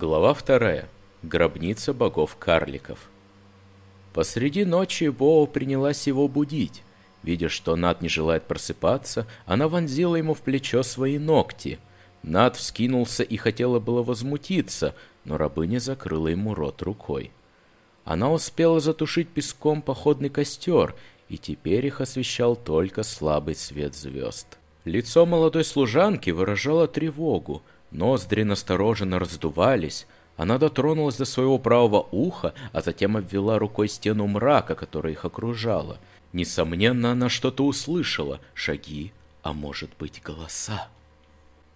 Глава вторая. Гробница богов-карликов. Посреди ночи Боу принялась его будить. Видя, что Над не желает просыпаться, она вонзила ему в плечо свои ногти. Над вскинулся и хотела было возмутиться, но рабыня закрыла ему рот рукой. Она успела затушить песком походный костер, и теперь их освещал только слабый свет звезд. Лицо молодой служанки выражало тревогу, Ноздри настороженно раздувались. Она дотронулась до своего правого уха, а затем обвела рукой стену мрака, которая их окружала. Несомненно, она что-то услышала. Шаги, а может быть, голоса.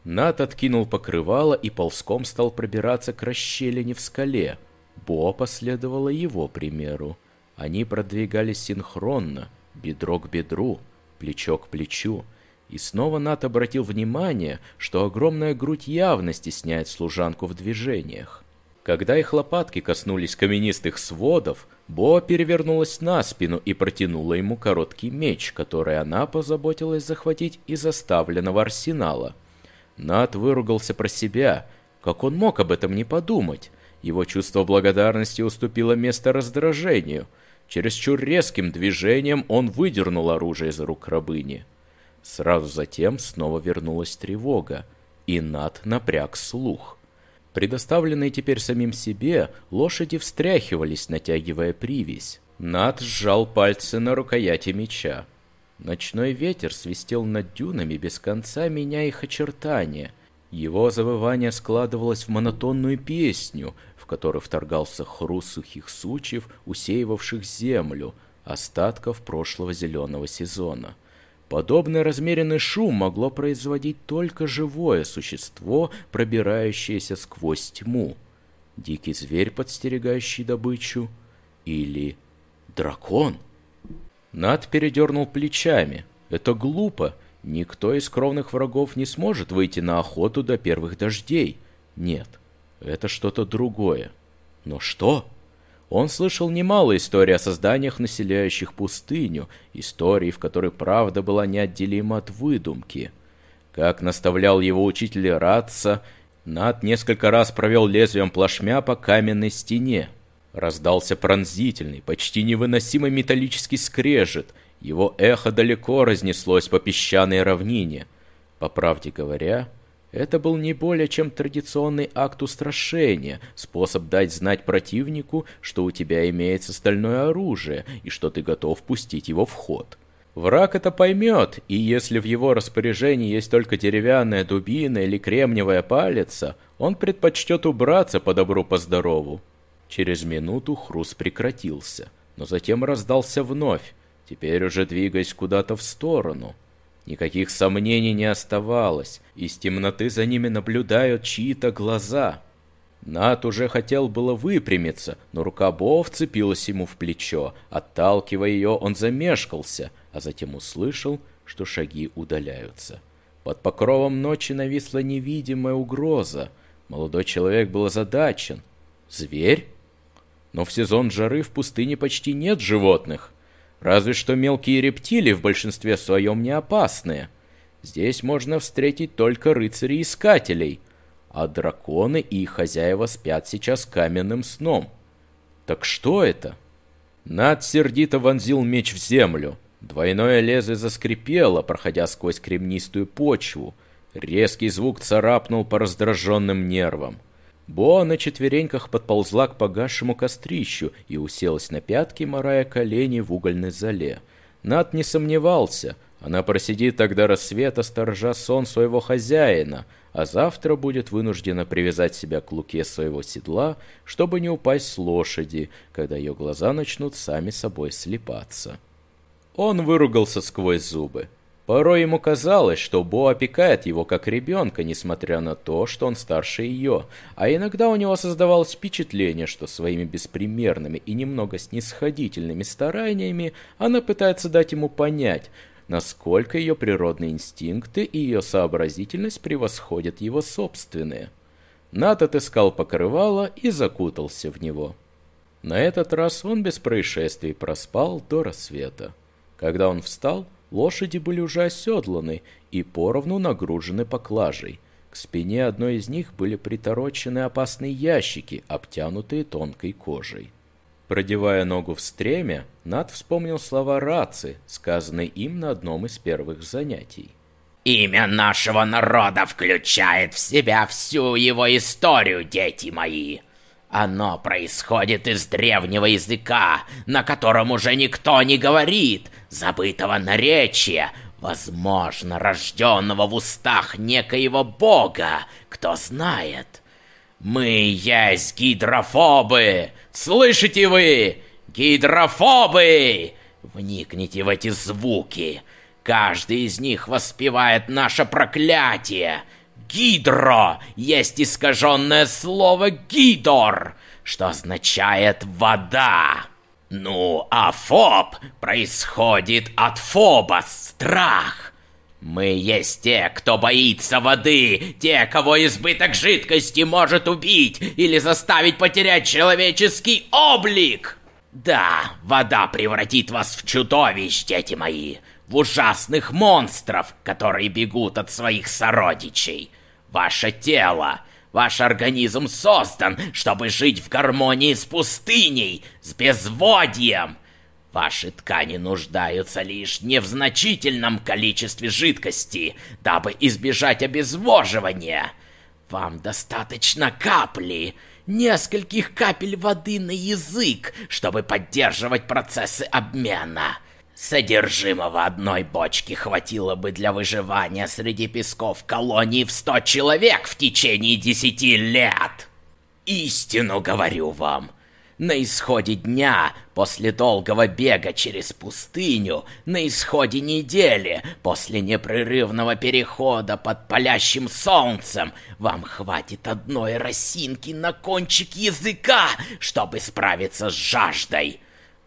Нат откинул покрывало и ползком стал пробираться к расщелине в скале. Бо последовала его примеру. Они продвигались синхронно, бедро к бедру, плечо к плечу. И снова Нат обратил внимание, что огромная грудь явно стесняет служанку в движениях. Когда их лопатки коснулись каменистых сводов, Бо перевернулась на спину и протянула ему короткий меч, который она позаботилась захватить из оставленного арсенала. Нат выругался про себя. Как он мог об этом не подумать? Его чувство благодарности уступило место раздражению. Чересчур резким движением он выдернул оружие из рук рабыни. Сразу затем снова вернулась тревога, и Над напряг слух. Предоставленные теперь самим себе, лошади встряхивались, натягивая привязь. Над сжал пальцы на рукояти меча. Ночной ветер свистел над дюнами, без конца меняя их очертания. Его завывание складывалось в монотонную песню, в которой вторгался хруст сухих сучьев, усеивавших землю, остатков прошлого зеленого сезона. Подобный размеренный шум могло производить только живое существо, пробирающееся сквозь тьму. Дикий зверь, подстерегающий добычу, или дракон. Над передернул плечами. Это глупо. Никто из кровных врагов не сможет выйти на охоту до первых дождей. Нет, это что-то другое. Но что? Он слышал немало историй о созданиях, населяющих пустыню, историй, в которой правда была неотделима от выдумки. Как наставлял его учитель Ратса, Над несколько раз провел лезвием плашмя по каменной стене. Раздался пронзительный, почти невыносимый металлический скрежет. Его эхо далеко разнеслось по песчаной равнине. По правде говоря, это был не более чем традиционный акт устрашения, способ дать знать противнику, что у тебя имеется стальное оружие и что ты готов пустить его в ход. Враг это поймет, и если в его распоряжении есть только деревянная дубина или кремниевая палица, он предпочтет убраться по добру по здорову. Через минуту хруст прекратился, но затем раздался вновь, теперь уже двигаясь куда-то в сторону. Никаких сомнений не оставалось, из темноты за ними наблюдают чьи-то глаза. Нат уже хотел было выпрямиться, но рука Бо вцепилась ему в плечо. Отталкивая ее, он замешкался, а затем услышал, что шаги удаляются. Под покровом ночи нависла невидимая угроза. Молодой человек был озадачен. Зверь? Но в сезон жары в пустыне почти нет животных. Разве что мелкие рептилии в большинстве своем не опасные. Здесь можно встретить только рыцарей-искателей, а драконы и их хозяева спят сейчас каменным сном. Так что это? Над сердито вонзил меч в землю. Двойное лезвие заскрипело, проходя сквозь кремнистую почву. Резкий звук царапнул по раздраженным нервам. Бо на четвереньках подползла к погасшему кострищу и уселась на пятки, морая колени в угольной зале. Над не сомневался, она просидит тогда рассвета, сторожа сон своего хозяина, а завтра будет вынуждена привязать себя к луке своего седла, чтобы не упасть с лошади, когда ее глаза начнут сами собой слепаться. Он выругался сквозь зубы. Порой ему казалось, что Бо опекает его как ребенка, несмотря на то, что он старше ее, а иногда у него создавалось впечатление, что своими беспримерными и немного снисходительными стараниями она пытается дать ему понять, насколько ее природные инстинкты и ее сообразительность превосходят его собственные. Нат отыскал покрывало и закутался в него. На этот раз он без происшествий проспал до рассвета. Когда он встал, Лошади были уже оседланы и поровну нагружены поклажей. К спине одной из них были приторочены опасные ящики, обтянутые тонкой кожей. Продевая ногу в стремя, Над вспомнил слова Раци, сказанные им на одном из первых занятий. «Имя нашего народа включает в себя всю его историю, дети мои!» Оно происходит из древнего языка, на котором уже никто не говорит, забытого наречия, возможно, рожденного в устах некоего бога, кто знает. Мы есть гидрофобы! Слышите вы? Гидрофобы! Вникните в эти звуки. Каждый из них воспевает наше проклятие — Гидро есть искаженное слово гидор, что означает вода. Ну, а фоб происходит от фоба, страх. Мы есть те, кто боится воды, те, кого избыток жидкости может убить или заставить потерять человеческий облик. Да, вода превратит вас в чудовищ, дети мои, в ужасных монстров, которые бегут от своих сородичей. Ваше тело, ваш организм создан, чтобы жить в гармонии с пустыней, с безводьем. Ваши ткани нуждаются лишь не в значительном количестве жидкости, дабы избежать обезвоживания. Вам достаточно капли, нескольких капель воды на язык, чтобы поддерживать процессы обмена. Содержимого одной бочки хватило бы для выживания среди песков колонии в сто человек в течение десяти лет. Истину говорю вам. На исходе дня, после долгого бега через пустыню, на исходе недели, после непрерывного перехода под палящим солнцем, вам хватит одной росинки на кончик языка, чтобы справиться с жаждой.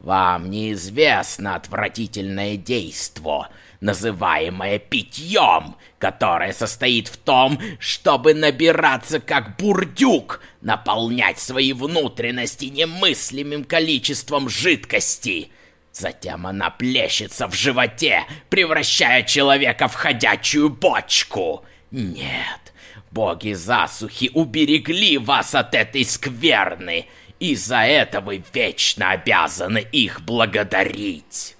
Вам неизвестно отвратительное действо, называемое питьем, которое состоит в том, чтобы набираться как бурдюк, наполнять свои внутренности немыслимым количеством жидкости. Затем она плещется в животе, превращая человека в ходячую бочку. Нет, боги засухи уберегли вас от этой скверны, и за это вы вечно обязаны их благодарить.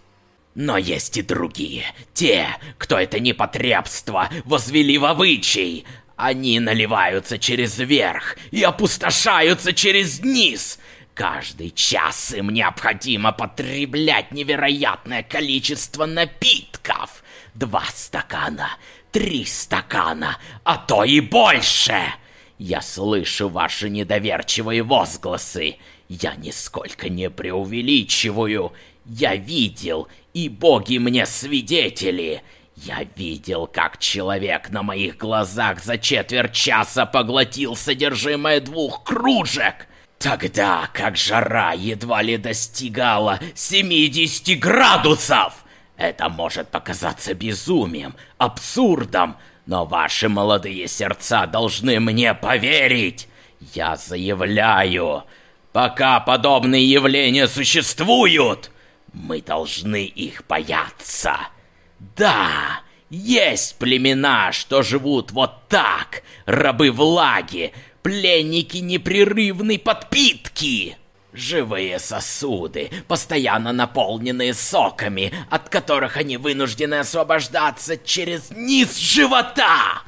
Но есть и другие, те, кто это непотребство возвели в обычай. Они наливаются через верх и опустошаются через низ. Каждый час им необходимо потреблять невероятное количество напитков. Два стакана, три стакана, а то и больше. Я слышу ваши недоверчивые возгласы. Я нисколько не преувеличиваю. Я видел, и боги мне свидетели. Я видел, как человек на моих глазах за четверть часа поглотил содержимое двух кружек. Тогда как жара едва ли достигала 70 градусов. Это может показаться безумием, абсурдом, но ваши молодые сердца должны мне поверить. Я заявляю, пока подобные явления существуют, мы должны их бояться. Да, есть племена, что живут вот так, рабы влаги, пленники непрерывной подпитки. Живые сосуды, постоянно наполненные соками, от которых они вынуждены освобождаться через низ живота.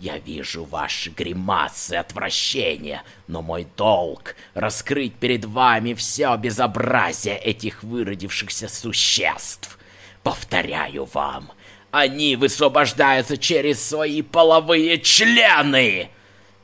Я вижу ваши гримасы отвращения, но мой долг — раскрыть перед вами все безобразие этих выродившихся существ. Повторяю вам, они высвобождаются через свои половые члены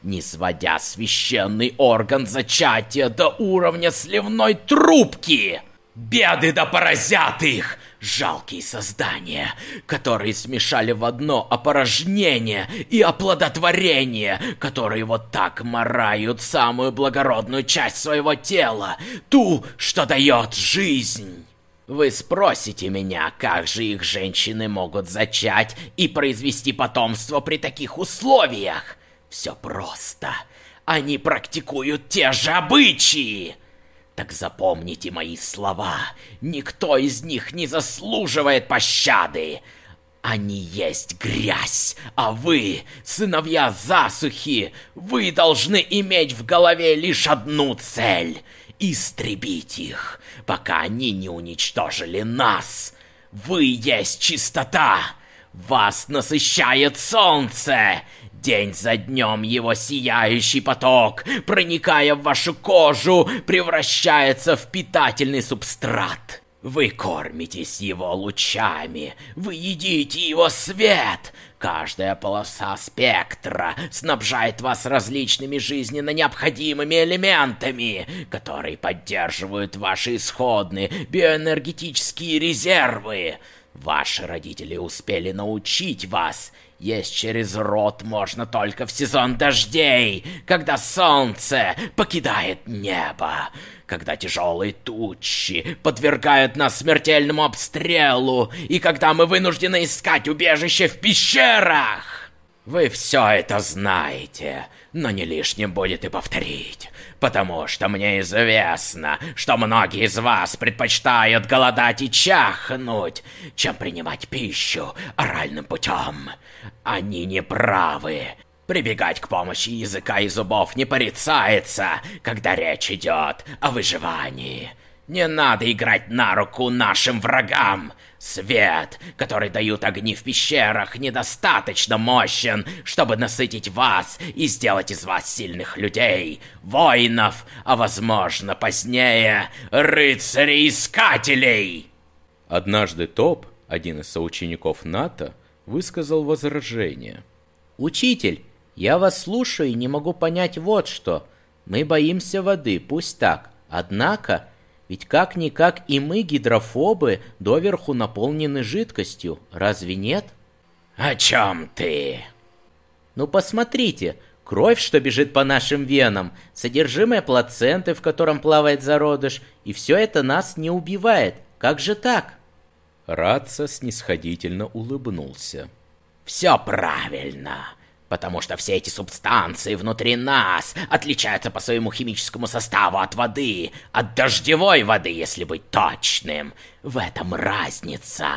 не сводя священный орган зачатия до уровня сливной трубки. Беды да поразят их! Жалкие создания, которые смешали в одно опорожнение и оплодотворение, которые вот так морают самую благородную часть своего тела, ту, что дает жизнь. Вы спросите меня, как же их женщины могут зачать и произвести потомство при таких условиях? Все просто. Они практикуют те же обычаи. Так запомните мои слова. Никто из них не заслуживает пощады. Они есть грязь, а вы, сыновья засухи, вы должны иметь в голове лишь одну цель — истребить их, пока они не уничтожили нас. Вы есть чистота, вас насыщает солнце, День за днем его сияющий поток, проникая в вашу кожу, превращается в питательный субстрат. Вы кормитесь его лучами, вы едите его свет. Каждая полоса спектра снабжает вас различными жизненно необходимыми элементами, которые поддерживают ваши исходные биоэнергетические резервы. Ваши родители успели научить вас. Есть через рот можно только в сезон дождей, когда солнце покидает небо когда тяжелые тучи подвергают нас смертельному обстрелу, и когда мы вынуждены искать убежище в пещерах. Вы все это знаете, но не лишним будет и повторить, потому что мне известно, что многие из вас предпочитают голодать и чахнуть, чем принимать пищу оральным путем. Они не правы. Прибегать к помощи языка и зубов не порицается, когда речь идет о выживании. Не надо играть на руку нашим врагам. Свет, который дают огни в пещерах, недостаточно мощен, чтобы насытить вас и сделать из вас сильных людей, воинов, а возможно позднее рыцарей-искателей. Однажды Топ, один из соучеников НАТО, высказал возражение. «Учитель, я вас слушаю и не могу понять вот что. Мы боимся воды, пусть так. Однако, ведь как-никак и мы, гидрофобы, доверху наполнены жидкостью, разве нет? О чем ты? Ну посмотрите, кровь, что бежит по нашим венам, содержимое плаценты, в котором плавает зародыш, и все это нас не убивает. Как же так? Радца снисходительно улыбнулся. Все правильно потому что все эти субстанции внутри нас отличаются по своему химическому составу от воды, от дождевой воды, если быть точным. В этом разница.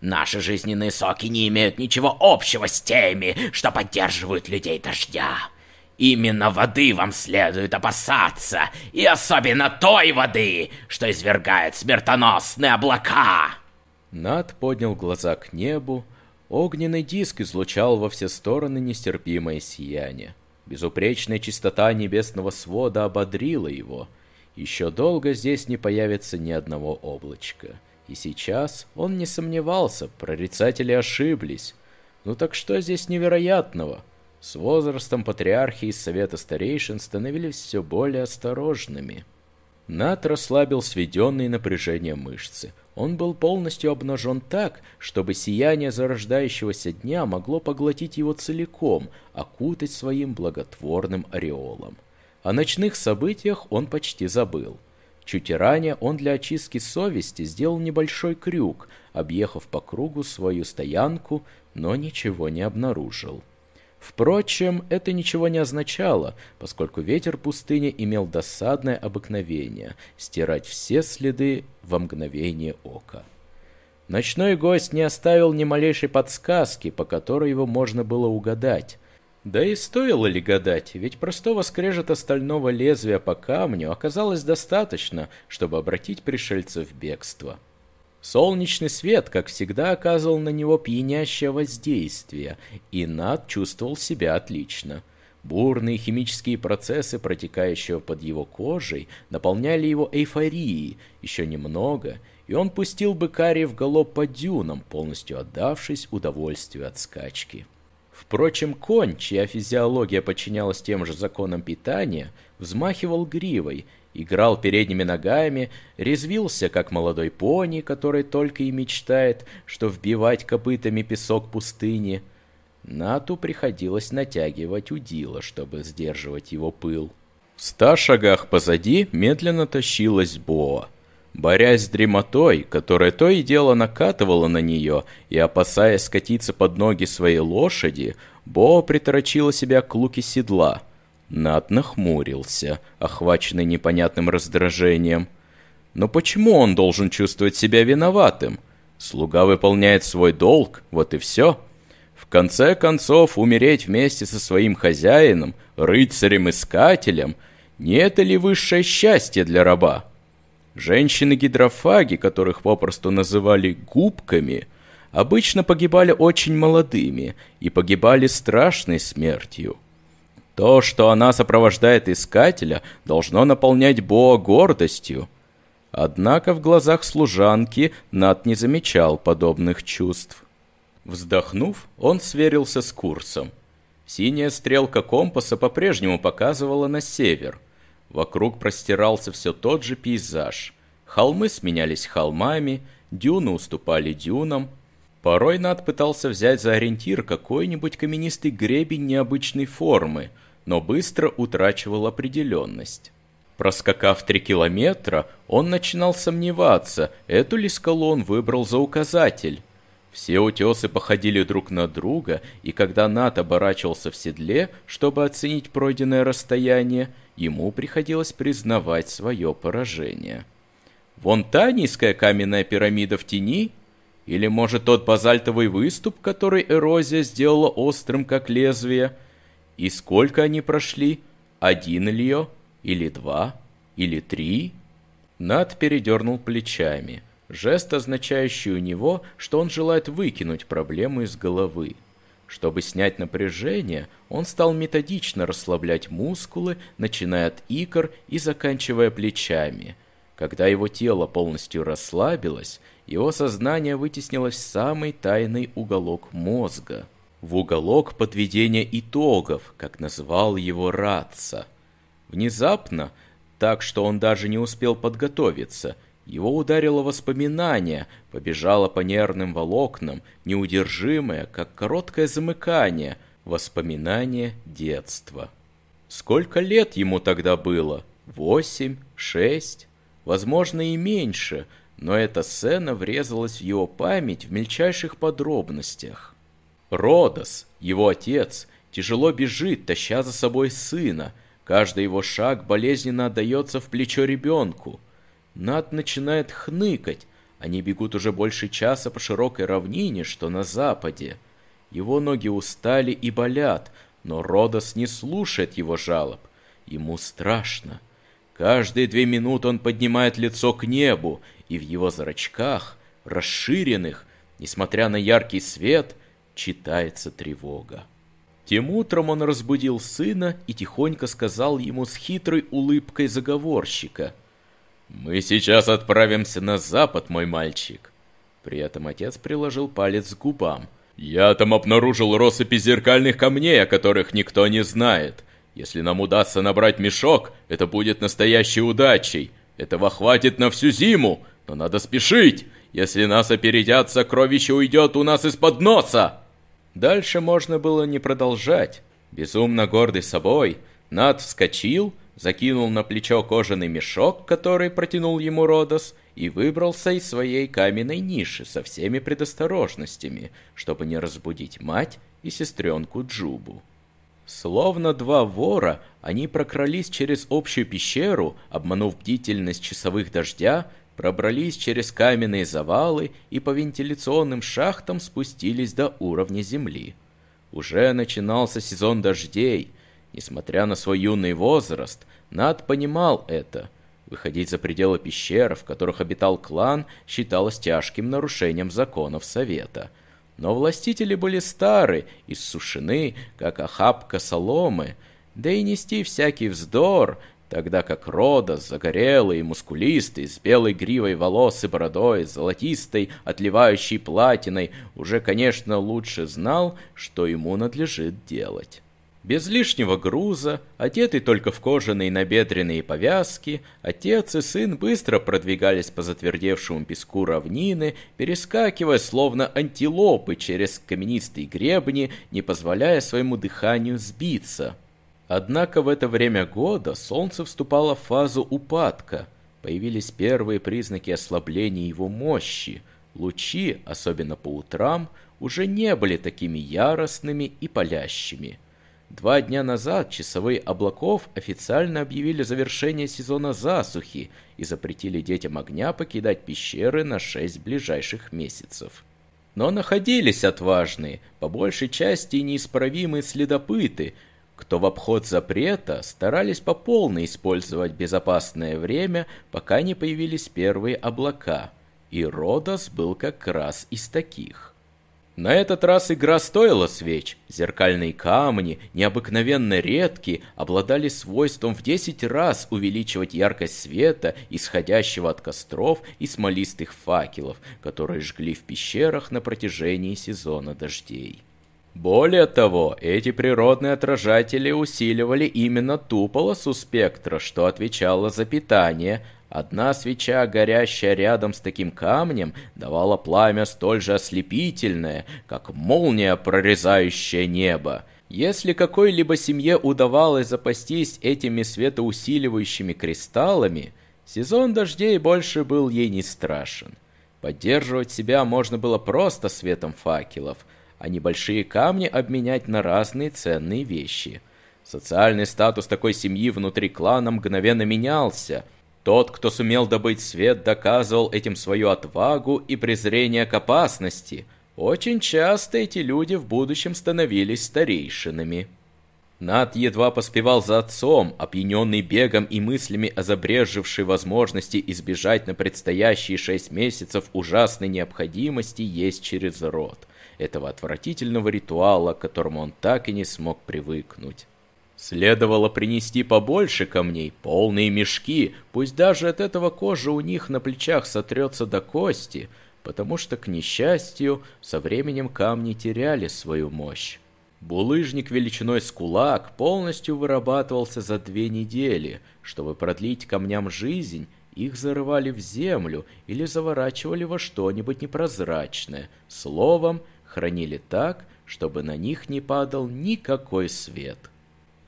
Наши жизненные соки не имеют ничего общего с теми, что поддерживают людей дождя. Именно воды вам следует опасаться, и особенно той воды, что извергает смертоносные облака. Над поднял глаза к небу, Огненный диск излучал во все стороны нестерпимое сияние. Безупречная чистота небесного свода ободрила его. Еще долго здесь не появится ни одного облачка. И сейчас он не сомневался, прорицатели ошиблись. Ну так что здесь невероятного? С возрастом патриархи из Совета Старейшин становились все более осторожными. Нат расслабил сведенные напряжением мышцы. Он был полностью обнажен так, чтобы сияние зарождающегося дня могло поглотить его целиком, окутать своим благотворным ореолом. О ночных событиях он почти забыл. Чуть ранее он для очистки совести сделал небольшой крюк, объехав по кругу свою стоянку, но ничего не обнаружил. Впрочем, это ничего не означало, поскольку ветер пустыни имел досадное обыкновение стирать все следы во мгновение ока. Ночной гость не оставил ни малейшей подсказки, по которой его можно было угадать. Да и стоило ли гадать, ведь простого скрежета стального лезвия по камню оказалось достаточно, чтобы обратить пришельца в бегство. Солнечный свет, как всегда, оказывал на него пьянящее воздействие, и Над чувствовал себя отлично. Бурные химические процессы, протекающие под его кожей, наполняли его эйфорией, еще немного, и он пустил бы Карри в галоп по дюнам, полностью отдавшись удовольствию от скачки. Впрочем, конь, чья физиология подчинялась тем же законам питания, взмахивал гривой играл передними ногами, резвился, как молодой пони, который только и мечтает, что вбивать копытами песок пустыни. Нату приходилось натягивать удила, чтобы сдерживать его пыл. В ста шагах позади медленно тащилась Боа. Борясь с дремотой, которая то и дело накатывала на нее, и опасаясь скатиться под ноги своей лошади, Боа приторочила себя к луке седла — над нахмурился, охваченный непонятным раздражением. Но почему он должен чувствовать себя виноватым? Слуга выполняет свой долг, вот и все. В конце концов, умереть вместе со своим хозяином, рыцарем-искателем, не это ли высшее счастье для раба? Женщины-гидрофаги, которых попросту называли «губками», обычно погибали очень молодыми и погибали страшной смертью. То, что она сопровождает искателя, должно наполнять Боа гордостью. Однако в глазах служанки Над не замечал подобных чувств. Вздохнув, он сверился с курсом. Синяя стрелка компаса по-прежнему показывала на север. Вокруг простирался все тот же пейзаж. Холмы сменялись холмами, дюны уступали дюнам. Порой Над пытался взять за ориентир какой-нибудь каменистый гребень необычной формы, но быстро утрачивал определенность. Проскакав три километра, он начинал сомневаться, эту ли скалу он выбрал за указатель. Все утесы походили друг на друга, и когда Нат оборачивался в седле, чтобы оценить пройденное расстояние, ему приходилось признавать свое поражение. Вон та низкая каменная пирамида в тени? Или, может, тот базальтовый выступ, который эрозия сделала острым, как лезвие? И сколько они прошли? Один льё? Или два? Или три? Над передернул плечами – жест, означающий у него, что он желает выкинуть проблему из головы. Чтобы снять напряжение, он стал методично расслаблять мускулы, начиная от икр и заканчивая плечами. Когда его тело полностью расслабилось, его сознание вытеснилось в самый тайный уголок мозга. В уголок подведения итогов, как назвал его Ратца. Внезапно, так что он даже не успел подготовиться – его ударило воспоминание, побежало по нервным волокнам, неудержимое, как короткое замыкание, воспоминание детства. Сколько лет ему тогда было? Восемь? Шесть? Возможно, и меньше, но эта сцена врезалась в его память в мельчайших подробностях. Родос, его отец, тяжело бежит, таща за собой сына. Каждый его шаг болезненно отдается в плечо ребенку – над начинает хныкать. Они бегут уже больше часа по широкой равнине, что на западе. Его ноги устали и болят, но Родос не слушает его жалоб. Ему страшно. Каждые две минуты он поднимает лицо к небу, и в его зрачках, расширенных, несмотря на яркий свет, читается тревога. Тем утром он разбудил сына и тихонько сказал ему с хитрой улыбкой заговорщика – «Мы сейчас отправимся на запад, мой мальчик». При этом отец приложил палец к губам. «Я там обнаружил россыпи зеркальных камней, о которых никто не знает. Если нам удастся набрать мешок, это будет настоящей удачей. Этого хватит на всю зиму, но надо спешить. Если нас опередят, сокровище уйдет у нас из-под носа!» Дальше можно было не продолжать. Безумно гордый собой, Над вскочил, закинул на плечо кожаный мешок, который протянул ему Родос, и выбрался из своей каменной ниши со всеми предосторожностями, чтобы не разбудить мать и сестренку Джубу. Словно два вора, они прокрались через общую пещеру, обманув бдительность часовых дождя, пробрались через каменные завалы и по вентиляционным шахтам спустились до уровня земли. Уже начинался сезон дождей – Несмотря на свой юный возраст, Над понимал это. Выходить за пределы пещер, в которых обитал клан, считалось тяжким нарушением законов Совета. Но властители были стары, иссушены, как охапка соломы, да и нести всякий вздор, тогда как Рода, загорелый и мускулистый, с белой гривой волос и бородой, золотистой, отливающей платиной, уже, конечно, лучше знал, что ему надлежит делать. Без лишнего груза, одетый только в кожаные набедренные повязки, отец и сын быстро продвигались по затвердевшему песку равнины, перескакивая словно антилопы через каменистые гребни, не позволяя своему дыханию сбиться. Однако в это время года солнце вступало в фазу упадка. Появились первые признаки ослабления его мощи. Лучи, особенно по утрам, уже не были такими яростными и палящими. Два дня назад часовые облаков официально объявили завершение сезона засухи и запретили детям огня покидать пещеры на шесть ближайших месяцев. Но находились отважные, по большей части неисправимые следопыты, кто в обход запрета старались по полной использовать безопасное время, пока не появились первые облака. И Родос был как раз из таких. На этот раз игра стоила свеч. Зеркальные камни, необыкновенно редкие, обладали свойством в 10 раз увеличивать яркость света, исходящего от костров и смолистых факелов, которые жгли в пещерах на протяжении сезона дождей. Более того, эти природные отражатели усиливали именно ту полосу спектра, что отвечала за питание, Одна свеча, горящая рядом с таким камнем, давала пламя столь же ослепительное, как молния, прорезающая небо. Если какой-либо семье удавалось запастись этими светоусиливающими кристаллами, сезон дождей больше был ей не страшен. Поддерживать себя можно было просто светом факелов, а небольшие камни обменять на разные ценные вещи. Социальный статус такой семьи внутри клана мгновенно менялся – тот, кто сумел добыть свет, доказывал этим свою отвагу и презрение к опасности. Очень часто эти люди в будущем становились старейшинами. Над едва поспевал за отцом, опьяненный бегом и мыслями о забрежевшей возможности избежать на предстоящие шесть месяцев ужасной необходимости есть через рот, этого отвратительного ритуала, к которому он так и не смог привыкнуть. Следовало принести побольше камней, полные мешки, пусть даже от этого кожа у них на плечах сотрется до кости, потому что, к несчастью, со временем камни теряли свою мощь. Булыжник величиной с кулак полностью вырабатывался за две недели. Чтобы продлить камням жизнь, их зарывали в землю или заворачивали во что-нибудь непрозрачное. Словом, хранили так, чтобы на них не падал никакой свет.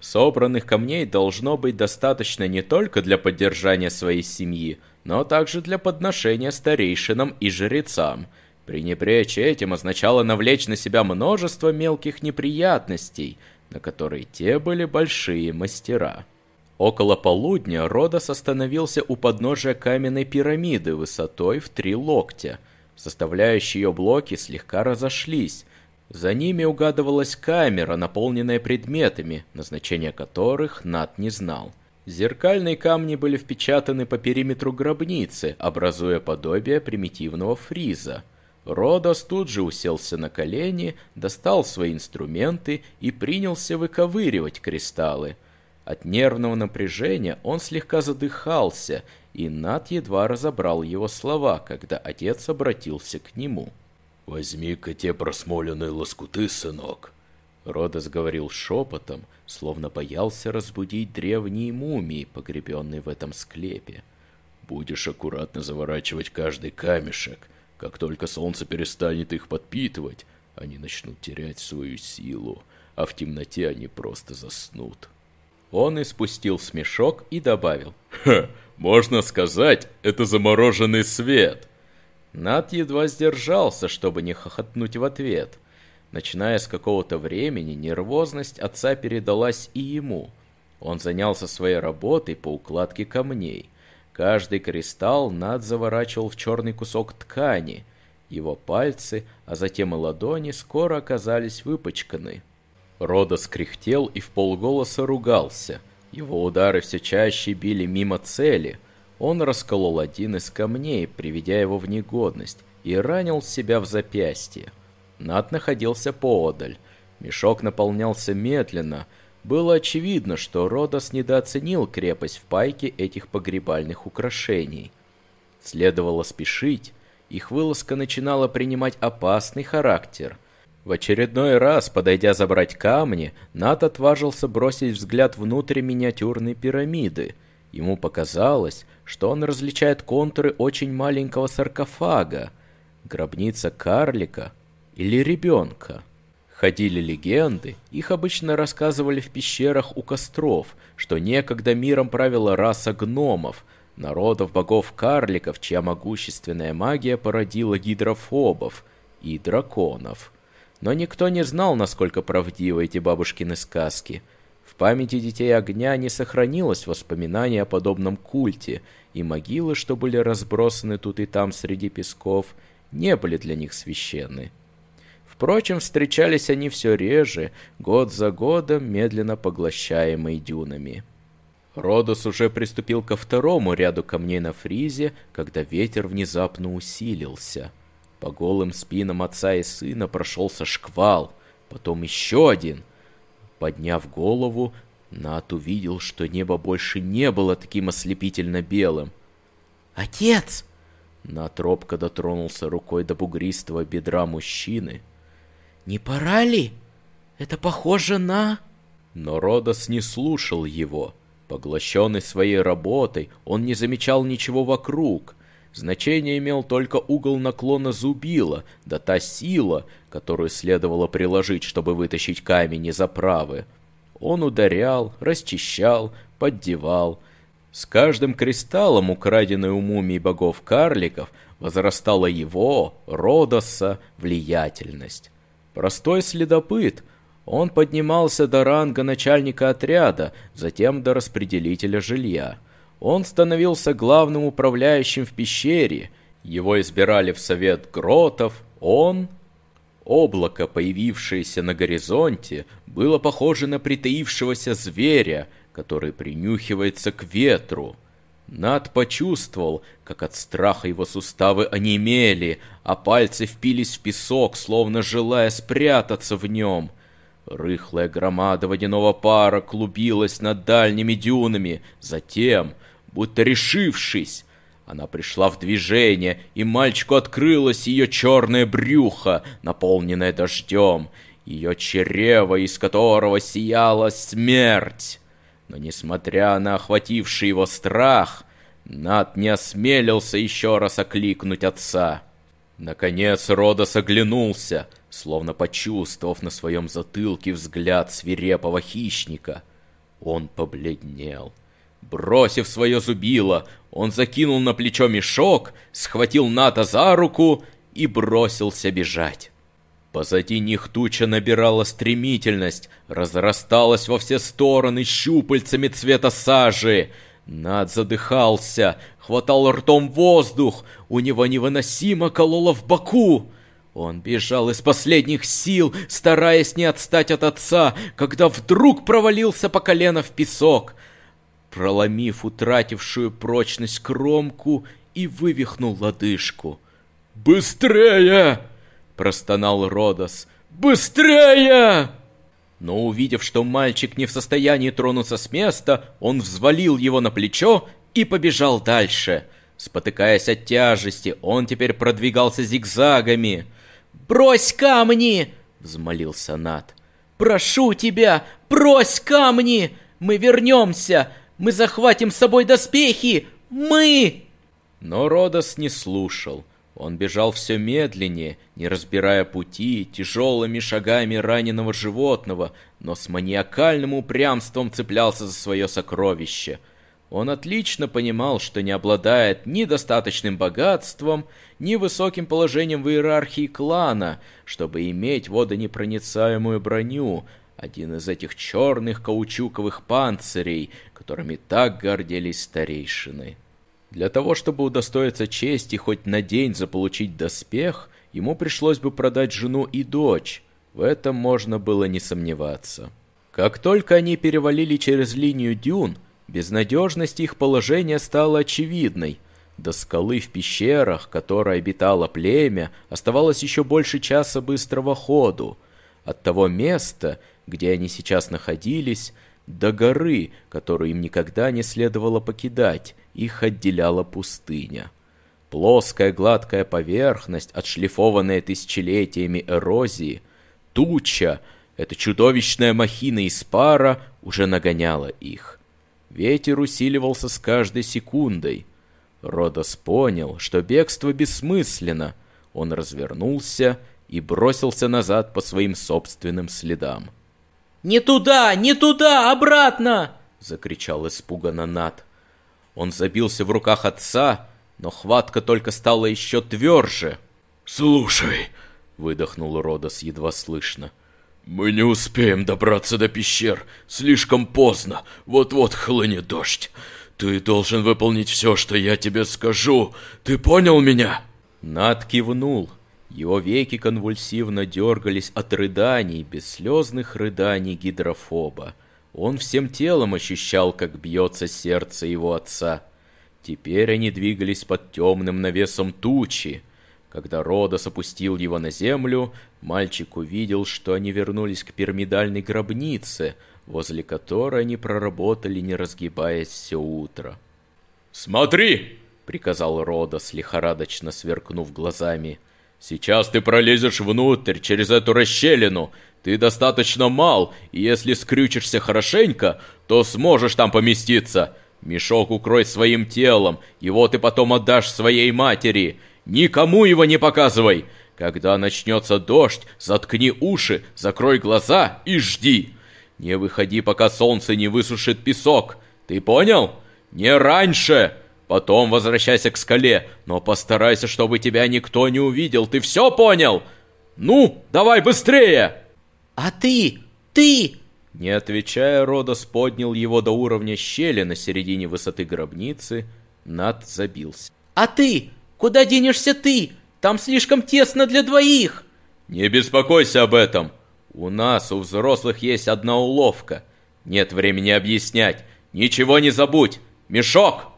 Собранных камней должно быть достаточно не только для поддержания своей семьи, но также для подношения старейшинам и жрецам. Пренебречь этим означало навлечь на себя множество мелких неприятностей, на которые те были большие мастера. Около полудня Родос остановился у подножия каменной пирамиды высотой в три локтя. Составляющие ее блоки слегка разошлись, за ними угадывалась камера, наполненная предметами, назначение которых Нат не знал. Зеркальные камни были впечатаны по периметру гробницы, образуя подобие примитивного фриза. Родос тут же уселся на колени, достал свои инструменты и принялся выковыривать кристаллы. От нервного напряжения он слегка задыхался, и Нат едва разобрал его слова, когда отец обратился к нему. «Возьми-ка те просмоленные лоскуты, сынок!» Родос говорил шепотом, словно боялся разбудить древние мумии, погребенные в этом склепе. «Будешь аккуратно заворачивать каждый камешек. Как только солнце перестанет их подпитывать, они начнут терять свою силу, а в темноте они просто заснут». Он испустил смешок и добавил. «Ха, можно сказать, это замороженный свет!» Над едва сдержался, чтобы не хохотнуть в ответ. Начиная с какого-то времени, нервозность отца передалась и ему. Он занялся своей работой по укладке камней. Каждый кристалл Над заворачивал в черный кусок ткани. Его пальцы, а затем и ладони скоро оказались выпачканы. Рода скряхтел и в полголоса ругался. Его удары все чаще били мимо цели – он расколол один из камней, приведя его в негодность, и ранил себя в запястье. Над находился поодаль. Мешок наполнялся медленно. Было очевидно, что Родос недооценил крепость в пайке этих погребальных украшений. Следовало спешить. Их вылазка начинала принимать опасный характер. В очередной раз, подойдя забрать камни, Над отважился бросить взгляд внутрь миниатюрной пирамиды – Ему показалось, что он различает контуры очень маленького саркофага, гробница карлика или ребенка. Ходили легенды, их обычно рассказывали в пещерах у костров, что некогда миром правила раса гномов, народов богов-карликов, чья могущественная магия породила гидрофобов и драконов. Но никто не знал, насколько правдивы эти бабушкины сказки. В памяти детей огня не сохранилось воспоминания о подобном культе, и могилы, что были разбросаны тут и там среди песков, не были для них священны. Впрочем, встречались они все реже, год за годом, медленно поглощаемые дюнами. Родос уже приступил ко второму ряду камней на фризе, когда ветер внезапно усилился. По голым спинам отца и сына прошелся шквал, потом еще один. Подняв голову, Нат увидел, что небо больше не было таким ослепительно белым. «Отец!» Нат робко дотронулся рукой до бугристого бедра мужчины — «Не пора ли? Это похоже на...» Но Родос не слушал его. Поглощенный своей работой, он не замечал ничего вокруг. Значение имел только угол наклона зубила, да та сила, которую следовало приложить, чтобы вытащить камень из оправы. Он ударял, расчищал, поддевал. С каждым кристаллом, украденной у мумий богов-карликов, возрастала его, Родоса, влиятельность. Простой следопыт. Он поднимался до ранга начальника отряда, затем до распределителя жилья. Он становился главным управляющим в пещере. Его избирали в совет гротов. Он... Облако, появившееся на горизонте, было похоже на притаившегося зверя, который принюхивается к ветру. Над почувствовал, как от страха его суставы онемели, а пальцы впились в песок, словно желая спрятаться в нем. Рыхлая громада водяного пара клубилась над дальними дюнами. Затем, будто решившись, она пришла в движение, и мальчику открылось ее черное брюхо, наполненное дождем, ее чрево, из которого сияла смерть. Но, несмотря на охвативший его страх, Над не осмелился еще раз окликнуть отца. Наконец Родос оглянулся, словно почувствовав на своем затылке взгляд свирепого хищника. Он побледнел. Бросив свое зубило, он закинул на плечо мешок, схватил Ната за руку и бросился бежать. Позади них туча набирала стремительность, разрасталась во все стороны щупальцами цвета сажи. Над задыхался, хватал ртом воздух, у него невыносимо кололо в боку. Он бежал из последних сил, стараясь не отстать от отца, когда вдруг провалился по колено в песок, проломив утратившую прочность кромку и вывихнул лодыжку. «Быстрее!» простонал Родос. «Быстрее!» Но увидев, что мальчик не в состоянии тронуться с места, он взвалил его на плечо и побежал дальше. Спотыкаясь от тяжести, он теперь продвигался зигзагами. «Брось камни!» — взмолился Нат. «Прошу тебя, брось камни! Мы вернемся! Мы захватим с собой доспехи! Мы!» Но Родос не слушал. Он бежал все медленнее, не разбирая пути, тяжелыми шагами раненого животного, но с маниакальным упрямством цеплялся за свое сокровище. Он отлично понимал, что не обладает ни достаточным богатством, ни высоким положением в иерархии клана, чтобы иметь водонепроницаемую броню, один из этих черных каучуковых панцирей, которыми так гордились старейшины. Для того, чтобы удостоиться чести хоть на день заполучить доспех, ему пришлось бы продать жену и дочь. В этом можно было не сомневаться. Как только они перевалили через линию дюн, безнадежность их положения стала очевидной. До скалы в пещерах, которой обитало племя, оставалось еще больше часа быстрого ходу. От того места, где они сейчас находились, до горы, которую им никогда не следовало покидать, их отделяла пустыня. Плоская гладкая поверхность, отшлифованная тысячелетиями эрозии, туча, эта чудовищная махина из пара уже нагоняла их. Ветер усиливался с каждой секундой. Родос понял, что бегство бессмысленно. Он развернулся и бросился назад по своим собственным следам. «Не туда! Не туда! Обратно!» — закричал испуганно Нат. Он забился в руках отца, но хватка только стала еще тверже. «Слушай, выдохнул Родос едва слышно. «Мы не успеем добраться до пещер. Слишком поздно. Вот-вот хлынет дождь. Ты должен выполнить все, что я тебе скажу. Ты понял меня?» Над кивнул. Его веки конвульсивно дергались от рыданий, бесслезных рыданий гидрофоба. Он всем телом ощущал, как бьется сердце его отца. Теперь они двигались под темным навесом тучи. Когда Родос опустил его на землю, мальчик увидел, что они вернулись к пирамидальной гробнице, возле которой они проработали, не разгибаясь все утро. «Смотри!» — приказал Родос, лихорадочно сверкнув глазами. «Сейчас ты пролезешь внутрь, через эту расщелину. Ты достаточно мал, и если скрючишься хорошенько, то сможешь там поместиться. Мешок укрой своим телом, его ты потом отдашь своей матери. Никому его не показывай. Когда начнется дождь, заткни уши, закрой глаза и жди. Не выходи, пока солнце не высушит песок. Ты понял? Не раньше. Потом возвращайся к скале, но постарайся, чтобы тебя никто не увидел. Ты все понял? Ну, давай быстрее! А ты? Ты? Не отвечая, Родос поднял его до уровня щели на середине высоты гробницы. Над забился. А ты? Куда денешься ты? Там слишком тесно для двоих!» «Не беспокойся об этом. У нас, у взрослых, есть одна уловка. Нет времени объяснять. Ничего не забудь. Мешок!»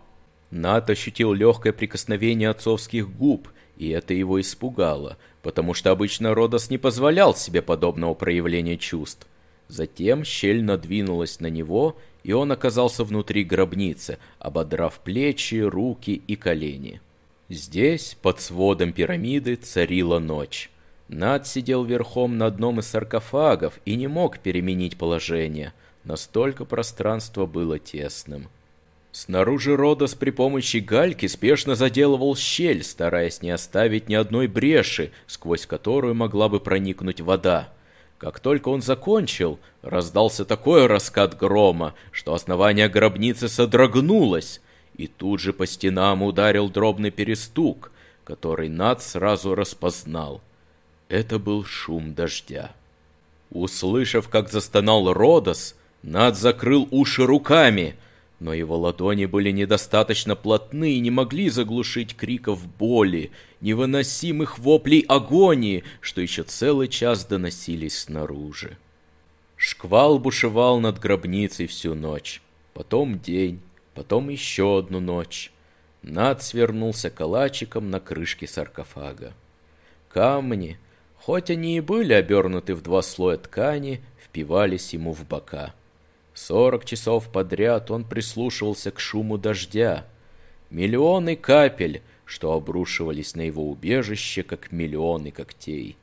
Нат ощутил легкое прикосновение отцовских губ, и это его испугало, потому что обычно Родос не позволял себе подобного проявления чувств. Затем щель надвинулась на него, и он оказался внутри гробницы, ободрав плечи, руки и колени. Здесь, под сводом пирамиды, царила ночь. Над сидел верхом на одном из саркофагов и не мог переменить положение. Настолько пространство было тесным. Снаружи Родос при помощи гальки спешно заделывал щель, стараясь не оставить ни одной бреши, сквозь которую могла бы проникнуть вода. Как только он закончил, раздался такой раскат грома, что основание гробницы содрогнулось, и тут же по стенам ударил дробный перестук, который Над сразу распознал. Это был шум дождя. Услышав, как застонал Родос, Над закрыл уши руками, но его ладони были недостаточно плотны и не могли заглушить криков боли, невыносимых воплей агонии, что еще целый час доносились снаружи. Шквал бушевал над гробницей всю ночь, потом день, потом еще одну ночь. Над свернулся калачиком на крышке саркофага. Камни, хоть они и были обернуты в два слоя ткани, впивались ему в бока. Сорок часов подряд он прислушивался к шуму дождя. Миллионы капель, что обрушивались на его убежище, как миллионы когтей.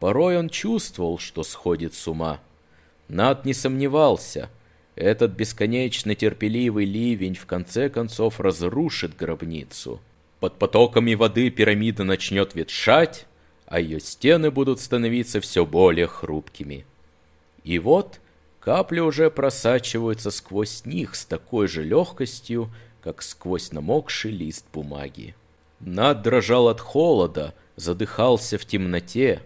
Порой он чувствовал, что сходит с ума. Над не сомневался — этот бесконечно терпеливый ливень в конце концов разрушит гробницу. Под потоками воды пирамида начнет ветшать, а ее стены будут становиться все более хрупкими. И вот капли уже просачиваются сквозь них с такой же легкостью, как сквозь намокший лист бумаги. Над дрожал от холода, задыхался в темноте,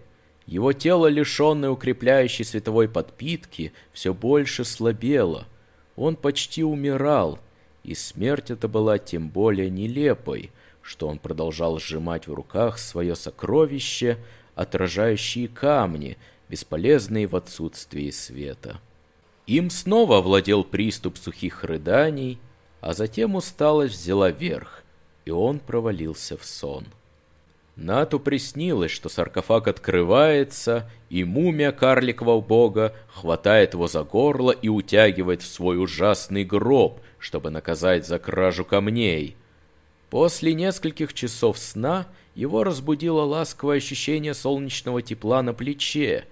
его тело, лишенное укрепляющей световой подпитки, все больше слабело. Он почти умирал, и смерть эта была тем более нелепой, что он продолжал сжимать в руках свое сокровище, отражающие камни, бесполезные в отсутствии света. Им снова овладел приступ сухих рыданий, а затем усталость взяла верх, и он провалился в сон. Нату приснилось, что саркофаг открывается, и мумия карликового бога хватает его за горло и утягивает в свой ужасный гроб, чтобы наказать за кражу камней. После нескольких часов сна его разбудило ласковое ощущение солнечного тепла на плече.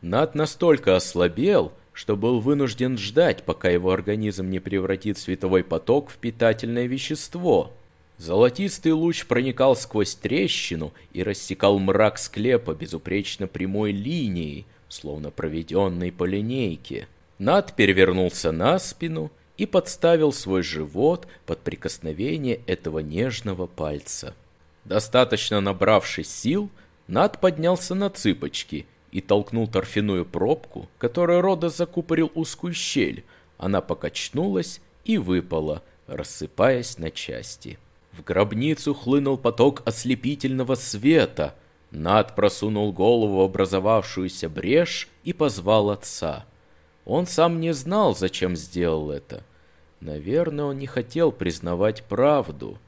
Нат настолько ослабел, что был вынужден ждать, пока его организм не превратит световой поток в питательное вещество – Золотистый луч проникал сквозь трещину и рассекал мрак склепа безупречно прямой линией, словно проведенной по линейке. Над перевернулся на спину и подставил свой живот под прикосновение этого нежного пальца. Достаточно набравшись сил, Над поднялся на цыпочки и толкнул торфяную пробку, которой Рода закупорил узкую щель. Она покачнулась и выпала, рассыпаясь на части. В гробницу хлынул поток ослепительного света. Над просунул голову в образовавшуюся брешь и позвал отца. Он сам не знал, зачем сделал это. Наверное, он не хотел признавать правду.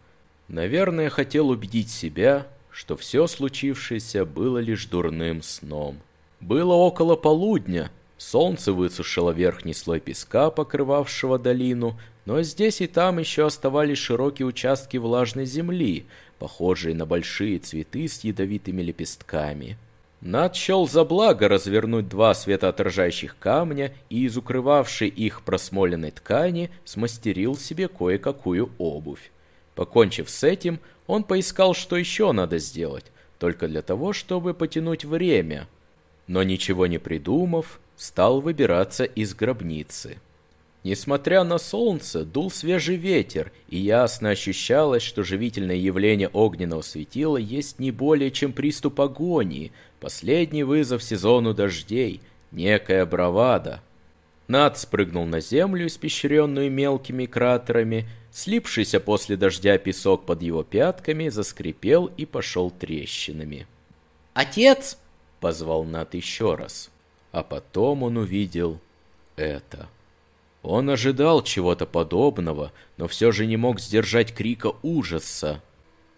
Наверное, хотел убедить себя, что все случившееся было лишь дурным сном. Было около полудня. Солнце высушило верхний слой песка, покрывавшего долину, но здесь и там еще оставались широкие участки влажной земли, похожие на большие цветы с ядовитыми лепестками. Над счел за благо развернуть два светоотражающих камня и из укрывавшей их просмоленной ткани смастерил себе кое-какую обувь. Покончив с этим, он поискал, что еще надо сделать, только для того, чтобы потянуть время. Но ничего не придумав, стал выбираться из гробницы. Несмотря на солнце, дул свежий ветер, и ясно ощущалось, что живительное явление огненного светила есть не более чем приступ агонии, последний вызов сезону дождей, некая бравада. Над спрыгнул на землю, испещренную мелкими кратерами, слипшийся после дождя песок под его пятками заскрипел и пошел трещинами. «Отец!» — позвал Над еще раз, а потом он увидел это. Он ожидал чего-то подобного, но все же не мог сдержать крика ужаса.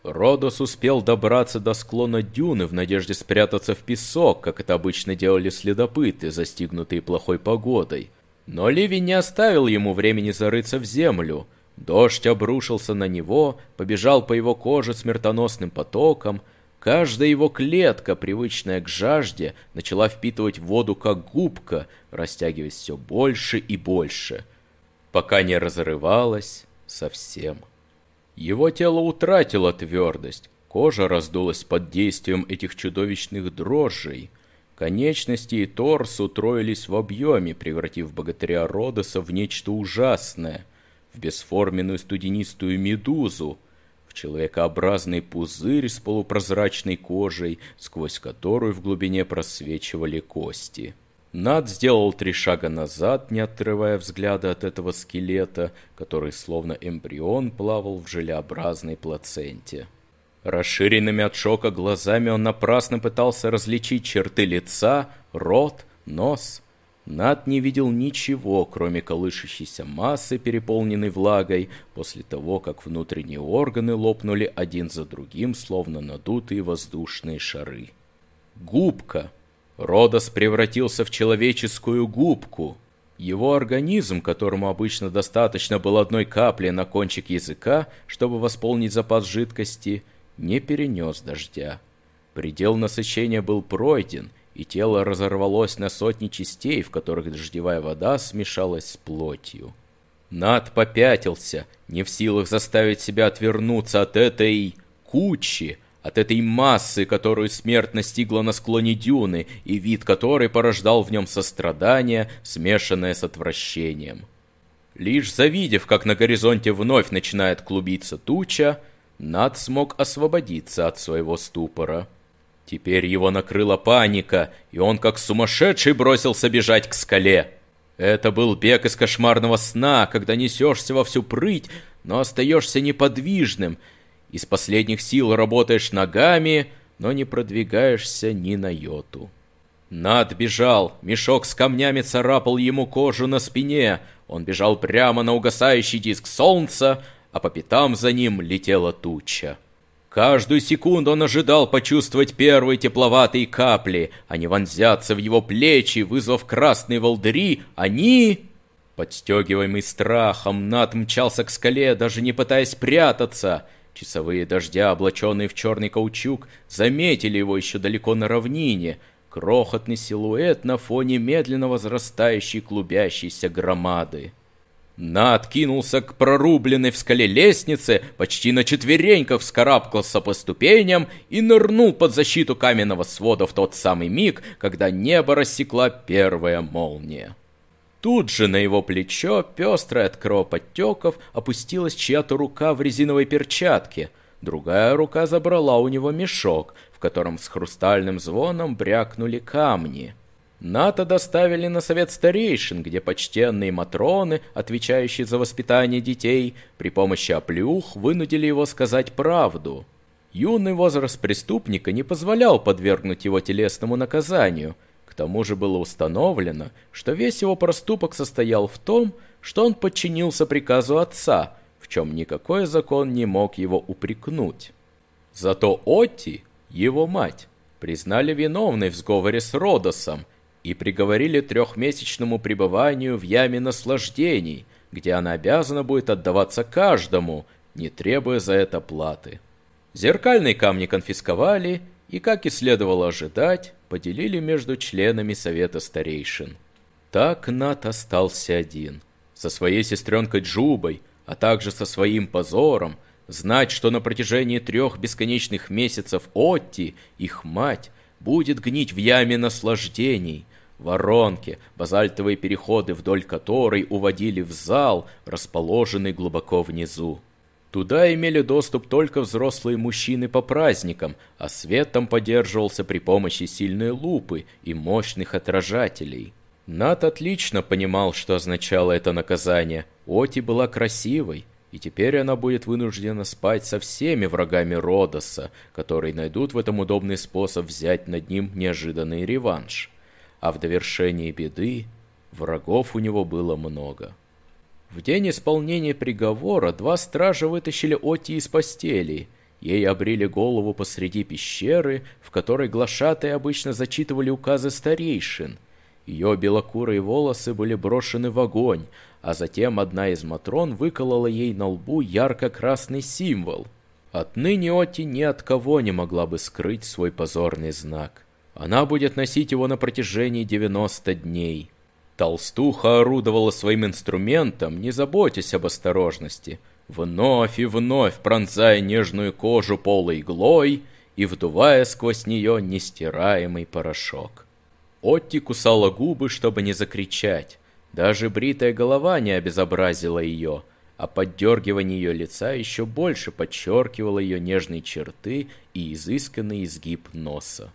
Родос успел добраться до склона дюны в надежде спрятаться в песок, как это обычно делали следопыты, застигнутые плохой погодой. Но ливень не оставил ему времени зарыться в землю. Дождь обрушился на него, побежал по его коже смертоносным потоком, Каждая его клетка, привычная к жажде, начала впитывать воду как губка, растягиваясь все больше и больше, пока не разрывалась совсем. Его тело утратило твердость, кожа раздулась под действием этих чудовищных дрожжей, конечности и торс утроились в объеме, превратив богатыря Родоса в нечто ужасное, в бесформенную студенистую медузу, человекообразный пузырь с полупрозрачной кожей, сквозь которую в глубине просвечивали кости. Над сделал три шага назад, не отрывая взгляда от этого скелета, который словно эмбрион плавал в желеобразной плаценте. Расширенными от шока глазами он напрасно пытался различить черты лица, рот, нос – над не видел ничего, кроме колышущейся массы, переполненной влагой, после того, как внутренние органы лопнули один за другим, словно надутые воздушные шары. Губка. Родос превратился в человеческую губку. Его организм, которому обычно достаточно было одной капли на кончик языка, чтобы восполнить запас жидкости, не перенес дождя. Предел насыщения был пройден, и тело разорвалось на сотни частей, в которых дождевая вода смешалась с плотью. Над попятился, не в силах заставить себя отвернуться от этой кучи, от этой массы, которую смерть настигла на склоне дюны, и вид которой порождал в нем сострадание, смешанное с отвращением. Лишь завидев, как на горизонте вновь начинает клубиться туча, Над смог освободиться от своего ступора. Теперь его накрыла паника, и он как сумасшедший бросился бежать к скале. Это был бег из кошмарного сна, когда несешься во всю прыть, но остаешься неподвижным. Из последних сил работаешь ногами, но не продвигаешься ни на йоту. Над бежал, мешок с камнями царапал ему кожу на спине. Он бежал прямо на угасающий диск солнца, а по пятам за ним летела туча. Каждую секунду он ожидал почувствовать первые тепловатые капли. Они вонзятся в его плечи, вызвав красные волдыри. Они... Подстегиваемый страхом, Нат мчался к скале, даже не пытаясь прятаться. Часовые дождя, облаченные в черный каучук, заметили его еще далеко на равнине. Крохотный силуэт на фоне медленно возрастающей клубящейся громады. На откинулся к прорубленной в скале лестнице, почти на четвереньках вскарабкался по ступеням и нырнул под защиту каменного свода в тот самый миг, когда небо рассекла первая молния. Тут же на его плечо, пестрое от кровоподтеков, опустилась чья-то рука в резиновой перчатке. другая рука забрала у него мешок, в котором с хрустальным звоном брякнули камни. Ната доставили на совет старейшин, где почтенные матроны, отвечающие за воспитание детей, при помощи оплюх вынудили его сказать правду. Юный возраст преступника не позволял подвергнуть его телесному наказанию. К тому же было установлено, что весь его проступок состоял в том, что он подчинился приказу отца, в чем никакой закон не мог его упрекнуть. Зато Отти, его мать, признали виновной в сговоре с Родосом – и приговорили трехмесячному пребыванию в яме наслаждений, где она обязана будет отдаваться каждому, не требуя за это платы. Зеркальные камни конфисковали и, как и следовало ожидать, поделили между членами Совета Старейшин. Так Нат остался один, со своей сестренкой Джубой, а также со своим позором, знать, что на протяжении трех бесконечных месяцев Отти, их мать, будет гнить в яме наслаждений, воронки, базальтовые переходы вдоль которой уводили в зал, расположенный глубоко внизу. Туда имели доступ только взрослые мужчины по праздникам, а свет там поддерживался при помощи сильной лупы и мощных отражателей. Нат отлично понимал, что означало это наказание. Оти была красивой, и теперь она будет вынуждена спать со всеми врагами Родоса, которые найдут в этом удобный способ взять над ним неожиданный реванш а в довершении беды врагов у него было много. В день исполнения приговора два стража вытащили Оти из постели. Ей обрили голову посреди пещеры, в которой глашатые обычно зачитывали указы старейшин. Ее белокурые волосы были брошены в огонь, а затем одна из матрон выколола ей на лбу ярко-красный символ. Отныне Оти ни от кого не могла бы скрыть свой позорный знак. Она будет носить его на протяжении 90 дней. Толстуха орудовала своим инструментом, не заботясь об осторожности, вновь и вновь пронзая нежную кожу полой иглой и вдувая сквозь нее нестираемый порошок. Отти кусала губы, чтобы не закричать. Даже бритая голова не обезобразила ее, а поддергивание ее лица еще больше подчеркивало ее нежные черты и изысканный изгиб носа.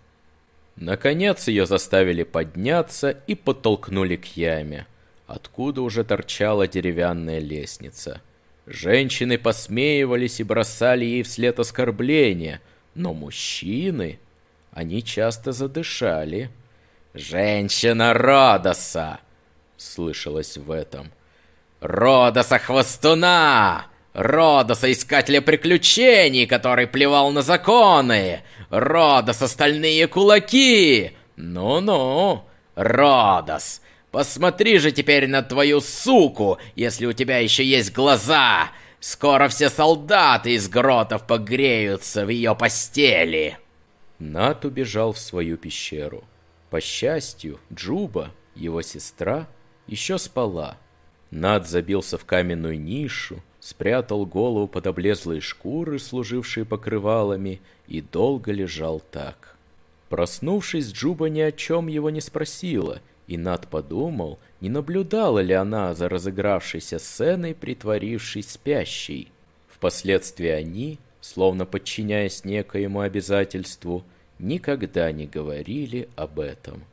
Наконец ее заставили подняться и подтолкнули к яме, откуда уже торчала деревянная лестница. Женщины посмеивались и бросали ей вслед оскорбления, но мужчины, они часто задышали. «Женщина Родоса!» — слышалось в этом. «Родоса Хвостуна! Родоса Искателя Приключений, который плевал на законы! Родос, остальные кулаки! Ну-ну, Родос, посмотри же теперь на твою суку, если у тебя еще есть глаза! Скоро все солдаты из гротов погреются в ее постели!» Нат убежал в свою пещеру. По счастью, Джуба, его сестра, еще спала. Над забился в каменную нишу, спрятал голову под облезлые шкуры, служившие покрывалами, и долго лежал так. Проснувшись, Джуба ни о чем его не спросила, и Над подумал, не наблюдала ли она за разыгравшейся сценой, притворившись спящей. Впоследствии они, словно подчиняясь некоему обязательству, никогда не говорили об этом.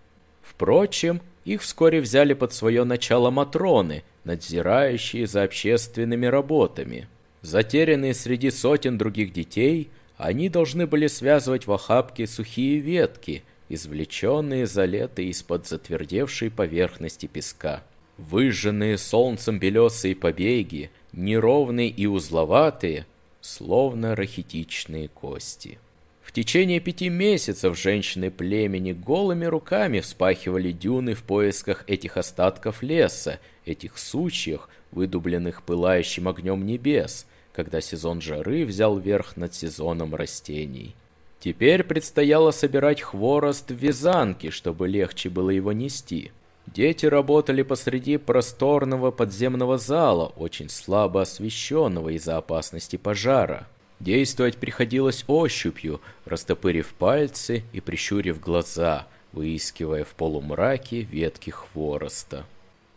Впрочем, их вскоре взяли под свое начало Матроны, надзирающие за общественными работами. Затерянные среди сотен других детей, они должны были связывать в охапке сухие ветки, извлеченные за лето из-под затвердевшей поверхности песка. Выжженные солнцем белесые побеги, неровные и узловатые, словно рахитичные кости. В течение пяти месяцев женщины племени голыми руками вспахивали дюны в поисках этих остатков леса, этих сучьях, выдубленных пылающим огнем небес, когда сезон жары взял верх над сезоном растений. Теперь предстояло собирать хворост в вязанке, чтобы легче было его нести. Дети работали посреди просторного подземного зала, очень слабо освещенного из-за опасности пожара. Действовать приходилось ощупью, растопырив пальцы и прищурив глаза, выискивая в полумраке ветки хвороста.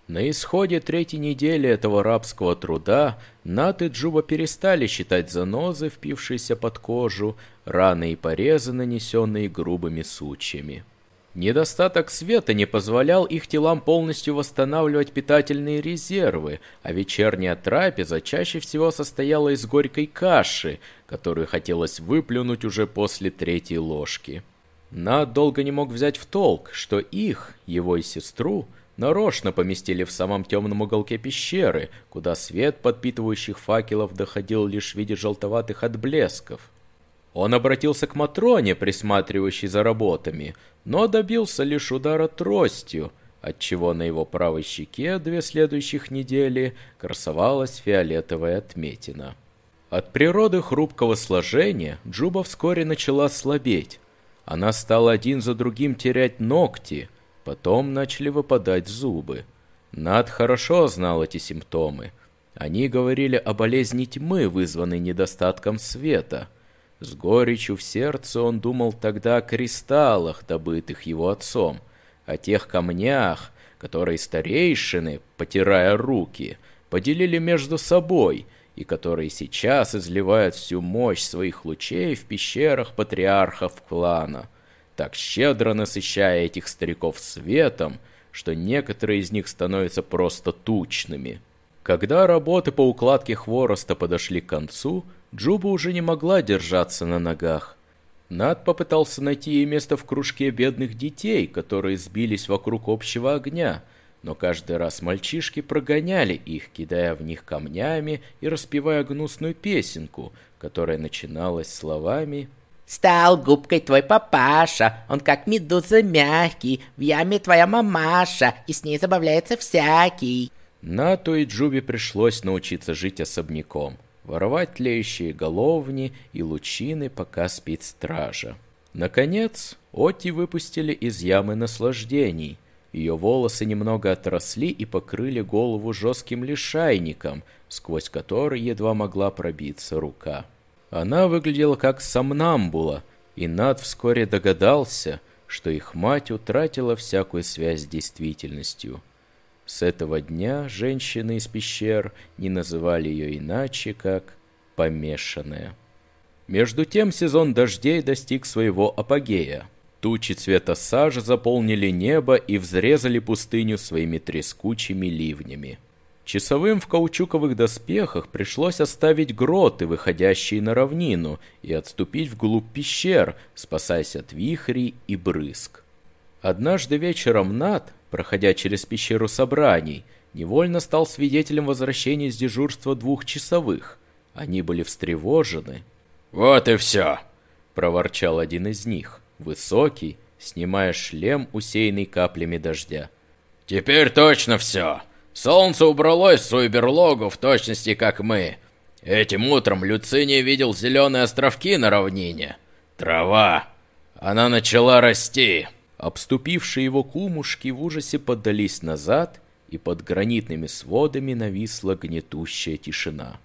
На исходе третьей недели этого рабского труда Нат и Джуба перестали считать занозы, впившиеся под кожу, раны и порезы, нанесенные грубыми сучьями. Недостаток света не позволял их телам полностью восстанавливать питательные резервы, а вечерняя трапеза чаще всего состояла из горькой каши, которую хотелось выплюнуть уже после третьей ложки. Над долго не мог взять в толк, что их, его и сестру, Нарочно поместили в самом темном уголке пещеры, куда свет подпитывающих факелов доходил лишь в виде желтоватых отблесков. Он обратился к Матроне, присматривающей за работами, но добился лишь удара тростью, отчего на его правой щеке две следующих недели красовалась фиолетовая отметина. От природы хрупкого сложения Джуба вскоре начала слабеть. Она стала один за другим терять ногти, Потом начали выпадать зубы. Над хорошо знал эти симптомы. Они говорили о болезни тьмы, вызванной недостатком света. С горечью в сердце он думал тогда о кристаллах, добытых его отцом, о тех камнях, которые старейшины, потирая руки, поделили между собой и которые сейчас изливают всю мощь своих лучей в пещерах патриархов клана так щедро насыщая этих стариков светом, что некоторые из них становятся просто тучными. Когда работы по укладке хвороста подошли к концу, Джуба уже не могла держаться на ногах. Над попытался найти ей место в кружке бедных детей, которые сбились вокруг общего огня, но каждый раз мальчишки прогоняли их, кидая в них камнями и распевая гнусную песенку, которая начиналась словами Стал губкой твой папаша, он как медуза мягкий, в яме твоя мамаша, и с ней забавляется всякий. На то и Джубе пришлось научиться жить особняком, воровать тлеющие головни и лучины, пока спит стража. Наконец, Оти выпустили из ямы наслаждений. Ее волосы немного отросли и покрыли голову жестким лишайником, сквозь который едва могла пробиться рука. Она выглядела как сомнамбула, и Над вскоре догадался, что их мать утратила всякую связь с действительностью. С этого дня женщины из пещер не называли ее иначе, как «помешанная». Между тем сезон дождей достиг своего апогея. Тучи цвета сажи заполнили небо и взрезали пустыню своими трескучими ливнями. Часовым в каучуковых доспехах пришлось оставить гроты, выходящие на равнину, и отступить вглубь пещер, спасаясь от вихрей и брызг. Однажды вечером Над, проходя через пещеру собраний, невольно стал свидетелем возвращения с дежурства двух часовых. Они были встревожены. «Вот и все!» — проворчал один из них, высокий, снимая шлем, усеянный каплями дождя. «Теперь точно все!» Солнце убралось в свою берлогу в точности, как мы. Этим утром Люциний видел зеленые островки на равнине. Трава. Она начала расти. Обступившие его кумушки в ужасе поддались назад, и под гранитными сводами нависла гнетущая тишина.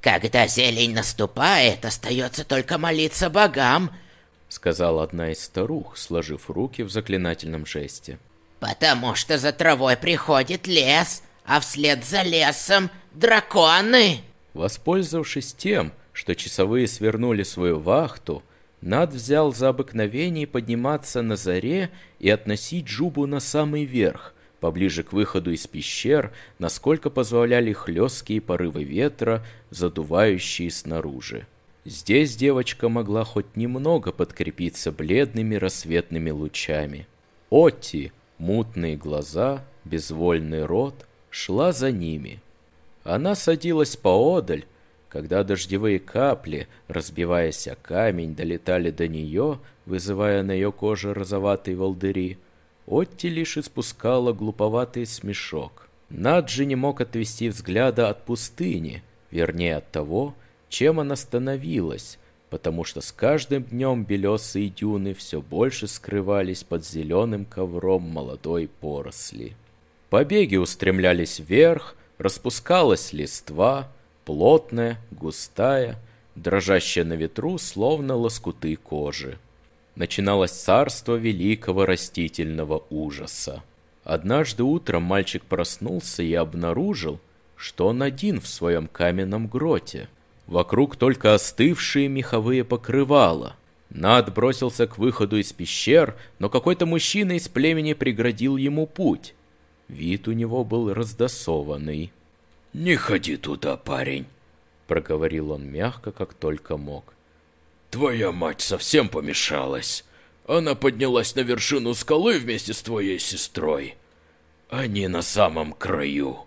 «Когда зелень наступает, остается только молиться богам», — сказала одна из старух, сложив руки в заклинательном жесте. Потому что за травой приходит лес, а вслед за лесом драконы. Воспользовавшись тем, что часовые свернули свою вахту, Над взял за обыкновение подниматься на заре и относить Джубу на самый верх, поближе к выходу из пещер, насколько позволяли хлесткие порывы ветра, задувающие снаружи. Здесь девочка могла хоть немного подкрепиться бледными рассветными лучами. Отти, Мутные глаза, безвольный рот, шла за ними. Она садилась поодаль, когда дождевые капли, разбиваясь о камень, долетали до нее, вызывая на ее коже розоватые волдыри. Отти лишь испускала глуповатый смешок. Наджи не мог отвести взгляда от пустыни, вернее от того, чем она становилась, потому что с каждым днем белесые дюны все больше скрывались под зеленым ковром молодой поросли. Побеги устремлялись вверх, распускалась листва, плотная, густая, дрожащая на ветру, словно лоскуты кожи. Начиналось царство великого растительного ужаса. Однажды утром мальчик проснулся и обнаружил, что он один в своем каменном гроте. Вокруг только остывшие меховые покрывала. Над бросился к выходу из пещер, но какой-то мужчина из племени преградил ему путь. Вид у него был раздосованный. «Не ходи туда, парень», — проговорил он мягко, как только мог. «Твоя мать совсем помешалась. Она поднялась на вершину скалы вместе с твоей сестрой. Они на самом краю».